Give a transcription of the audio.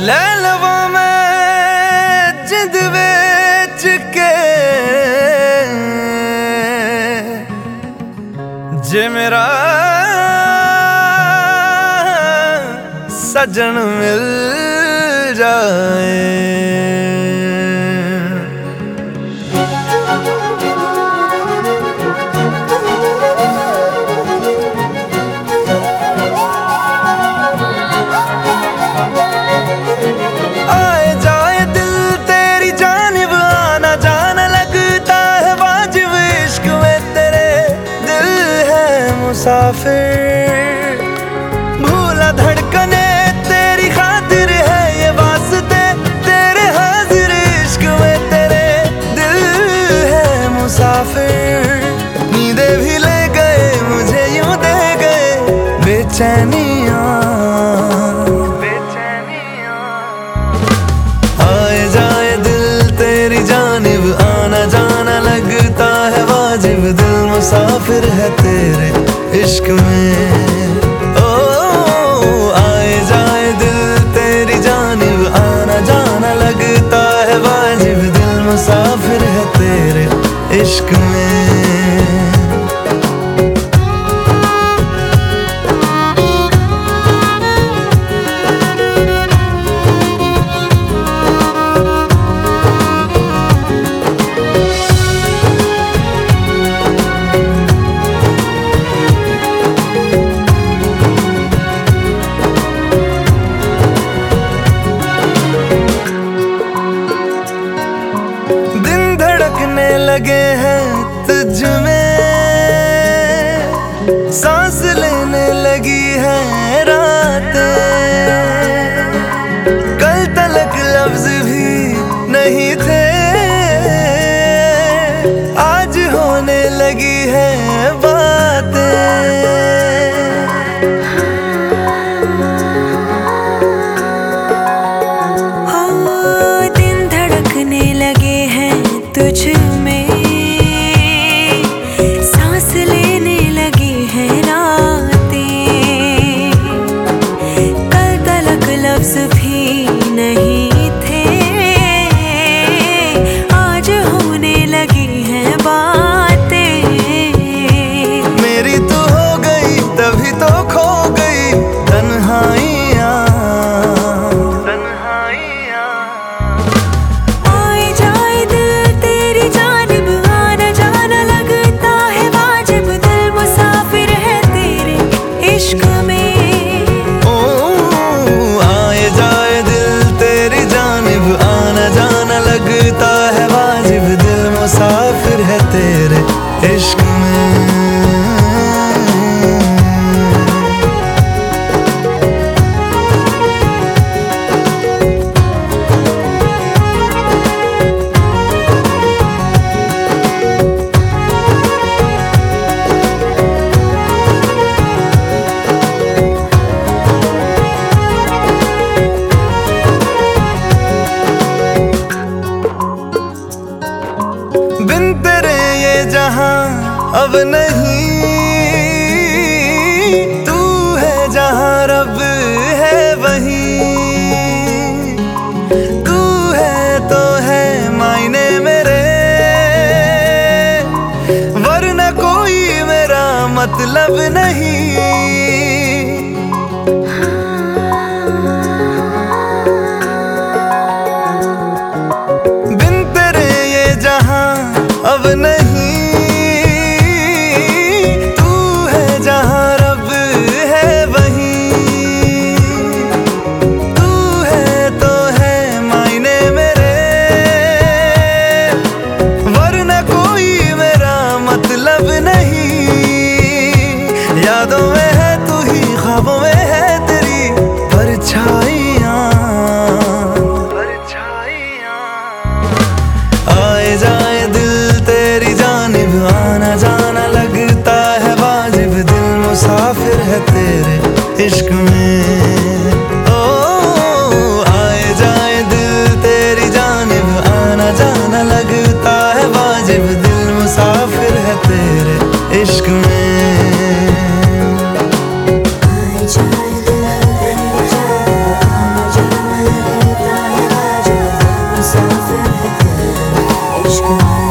ਲੈ ਲਵਾਂ ਮੈਂ ਜਿੰਦ ਵਿੱਚ ਕੇ। ਜੇ ਮੇਰਾ ਸਜਣ ਮਿਲ ਜਾਏ। मुसाफिर। भूला धड़कने, तेरी खातिर है ये वास्ते। तेरे हाजिर इश्क में तेरे दिल है मुसाफिर। नींदे भी ले गए, मुझे यूँ दे गए। बेचैनिया इश्क में। ओ, आए जाए दिल तेरी जानिब, आना जाना लगता है वाजिब। दिल मुसाफिर है तेरे इश्क में। नहीं थे। आज होने लगी aşkım अब नहीं। तू है जहाँ रब है वही। तू है तो है मायने मेरे। वरना कोई मेरा मतलब नहीं। मतलब नहीं। यादों में है तू ही, ख्वाबों में है तेरी परछाइयाँ। आए जाए दिल तेरी जानिब, आना जाना लगता है वाजिब। दिल मुसाफिर है तेरे इश्क